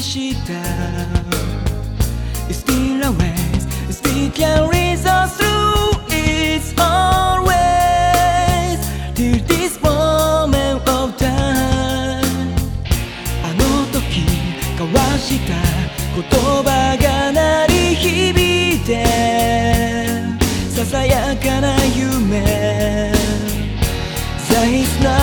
した It's still a ways It still carries us through It's always Till this moment of time あの時交わした言葉が鳴り響いてささやかな夢 There is n o